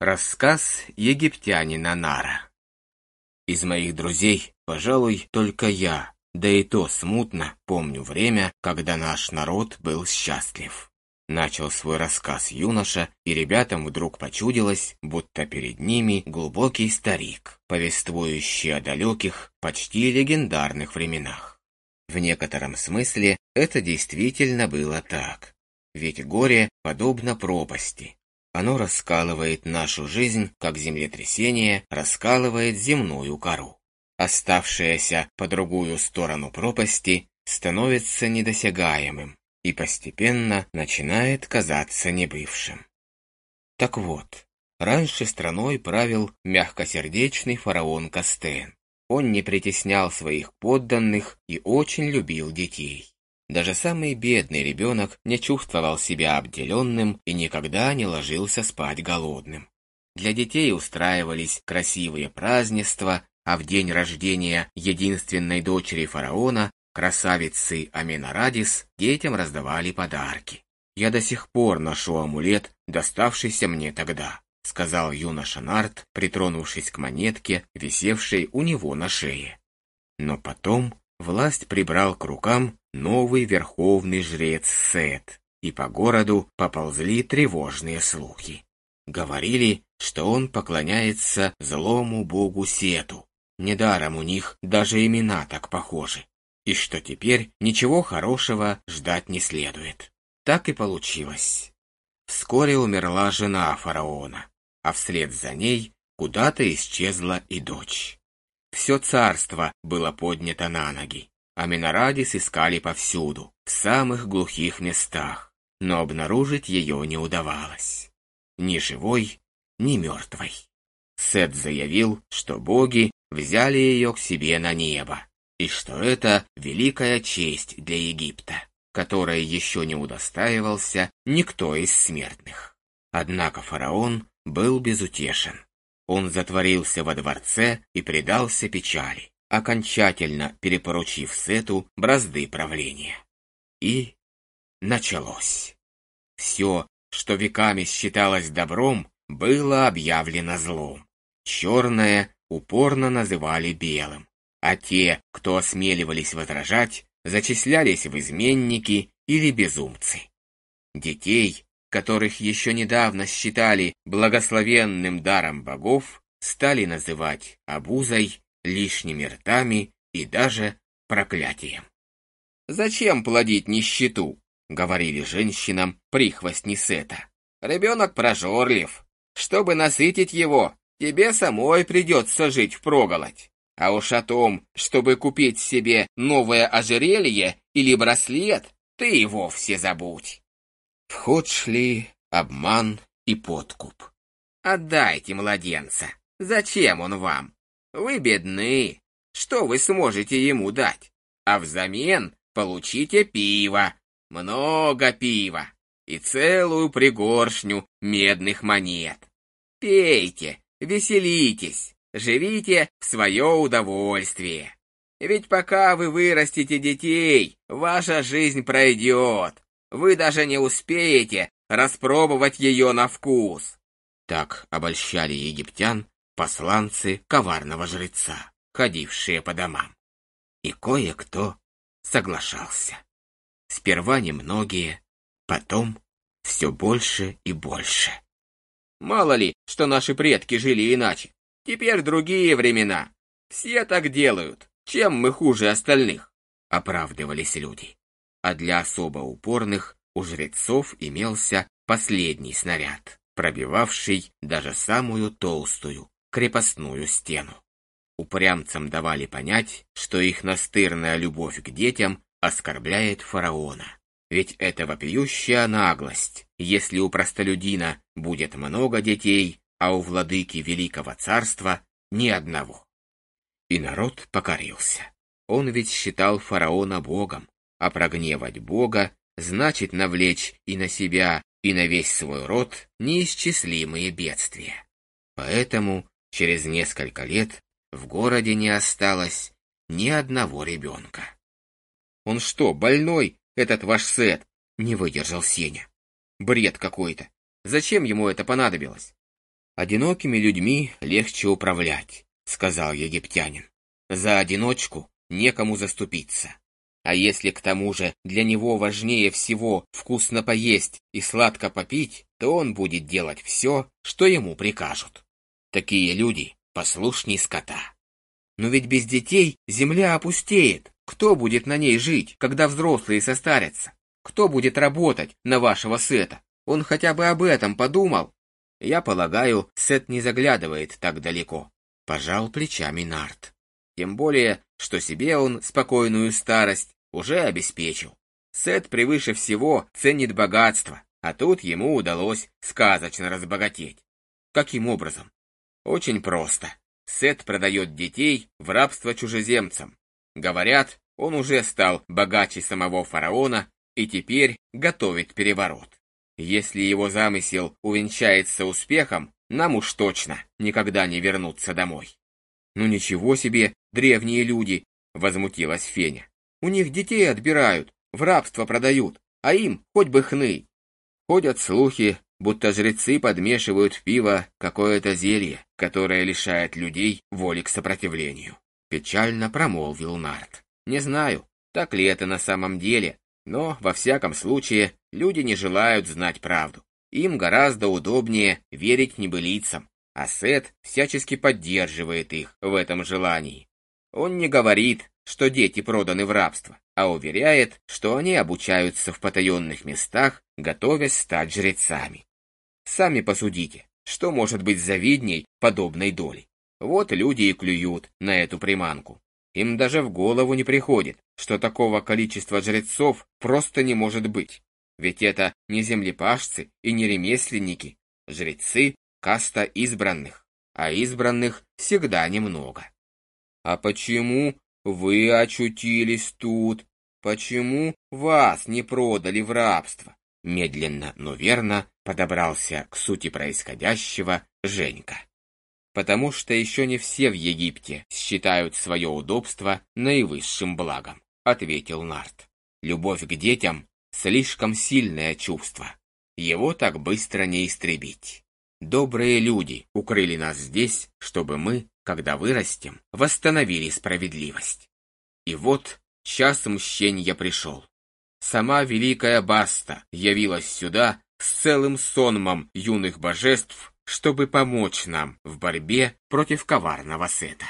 Рассказ египтянина Нара. Из моих друзей, пожалуй, только я, да и то смутно помню время, когда наш народ был счастлив. Начал свой рассказ юноша, и ребятам вдруг почудилось, будто перед ними глубокий старик, повествующий о далеких, почти легендарных временах. В некотором смысле это действительно было так. Ведь горе подобно пропасти, оно раскалывает нашу жизнь, как землетрясение раскалывает земную кору. Оставшееся по другую сторону пропасти становится недосягаемым и постепенно начинает казаться небывшим. Так вот, раньше страной правил мягкосердечный фараон Кастен. Он не притеснял своих подданных и очень любил детей. Даже самый бедный ребенок не чувствовал себя обделенным и никогда не ложился спать голодным. Для детей устраивались красивые празднества, а в день рождения единственной дочери фараона, красавицы Аминарадис, детям раздавали подарки. «Я до сих пор ношу амулет, доставшийся мне тогда», сказал юноша Нарт, притронувшись к монетке, висевшей у него на шее. Но потом власть прибрал к рукам новый верховный жрец Сет, и по городу поползли тревожные слухи. Говорили, что он поклоняется злому богу Сету. Недаром у них даже имена так похожи. И что теперь ничего хорошего ждать не следует. Так и получилось. Вскоре умерла жена фараона, а вслед за ней куда-то исчезла и дочь. Все царство было поднято на ноги, а Минорадис искали повсюду, в самых глухих местах, но обнаружить ее не удавалось. Ни живой, ни мертвой. Сет заявил, что боги взяли ее к себе на небо, и что это великая честь для Египта, которой еще не удостаивался никто из смертных. Однако фараон был безутешен. Он затворился во дворце и предался печали, окончательно перепоручив Сету бразды правления. И началось. Все, что веками считалось добром, было объявлено злом. Черное упорно называли белым, а те, кто осмеливались возражать, зачислялись в изменники или безумцы. Детей, которых еще недавно считали благословенным даром богов, стали называть обузой, лишними ртами и даже проклятием. «Зачем плодить нищету?» — говорили женщинам прихвостни Сета. «Ребенок прожорлив. Чтобы насытить его, тебе самой придется жить впроголодь. А уж о том, чтобы купить себе новое ожерелье или браслет, ты и вовсе забудь». В ход шли обман и подкуп. «Отдайте младенца. Зачем он вам? Вы бедны. Что вы сможете ему дать? А взамен получите пиво. Много пива. И целую пригоршню медных монет. Пейте, веселитесь, живите в свое удовольствие. Ведь пока вы вырастите детей, ваша жизнь пройдет, вы даже не успеете распробовать ее на вкус. Так обольщали египтян посланцы коварного жреца, ходившие по домам. И кое-кто соглашался. Сперва немногие, потом все больше и больше. Мало ли, что наши предки жили иначе. Теперь другие времена. Все так делают. Чем мы хуже остальных? Оправдывались люди а для особо упорных у жрецов имелся последний снаряд, пробивавший даже самую толстую крепостную стену. Упрямцам давали понять, что их настырная любовь к детям оскорбляет фараона. Ведь это вопиющая наглость, если у простолюдина будет много детей, а у владыки великого царства ни одного. И народ покорился. Он ведь считал фараона богом, а прогневать Бога значит навлечь и на себя, и на весь свой род неисчислимые бедствия. Поэтому через несколько лет в городе не осталось ни одного ребенка. «Он что, больной, этот ваш Сет?» — не выдержал Сеня. «Бред какой-то. Зачем ему это понадобилось?» «Одинокими людьми легче управлять», — сказал египтянин. «За одиночку некому заступиться. А если к тому же для него важнее всего вкусно поесть и сладко попить, то он будет делать все, что ему прикажут. Такие люди послушней скота. Но ведь без детей земля опустеет. Кто будет на ней жить, когда взрослые состарятся? Кто будет работать на вашего Сета? Он хотя бы об этом подумал? Я полагаю, Сет не заглядывает так далеко. Пожал плечами Нарт. Тем более, что себе он спокойную старость уже обеспечил. Сет превыше всего ценит богатство, а тут ему удалось сказочно разбогатеть. Каким образом? Очень просто. Сет продает детей в рабство чужеземцам. Говорят, он уже стал богаче самого фараона и теперь готовит переворот. Если его замысел увенчается успехом, нам уж точно никогда не вернуться домой. «Ну ничего себе, древние люди!» — возмутилась Феня. «У них детей отбирают, в рабство продают, а им хоть бы хны!» Ходят слухи, будто жрецы подмешивают в пиво какое-то зелье, которое лишает людей воли к сопротивлению. Печально промолвил Нарт. Не знаю, так ли это на самом деле, но, во всяком случае, люди не желают знать правду. Им гораздо удобнее верить небылицам, а Сет всячески поддерживает их в этом желании. Он не говорит, что дети проданы в рабство, а уверяет, что они обучаются в потаенных местах, готовясь стать жрецами. Сами посудите, что может быть завидней подобной доли. Вот люди и клюют на эту приманку. Им даже в голову не приходит, что такого количества жрецов просто не может быть. Ведь это не землепашцы и не ремесленники. Жрецы каста избранных, а избранных всегда немного. А почему вы очутились тут? Почему вас не продали в рабство? Медленно, но верно подобрался к сути происходящего Женька. Потому что еще не все в Египте считают свое удобство наивысшим благом, ответил Нарт. Любовь к детям – слишком сильное чувство. Его так быстро не истребить. Добрые люди укрыли нас здесь, чтобы мы, когда вырастем, восстановили справедливость. И вот час мщения пришел. Сама великая Баста явилась сюда с целым сонмом юных божеств, чтобы помочь нам в борьбе против коварного Сета.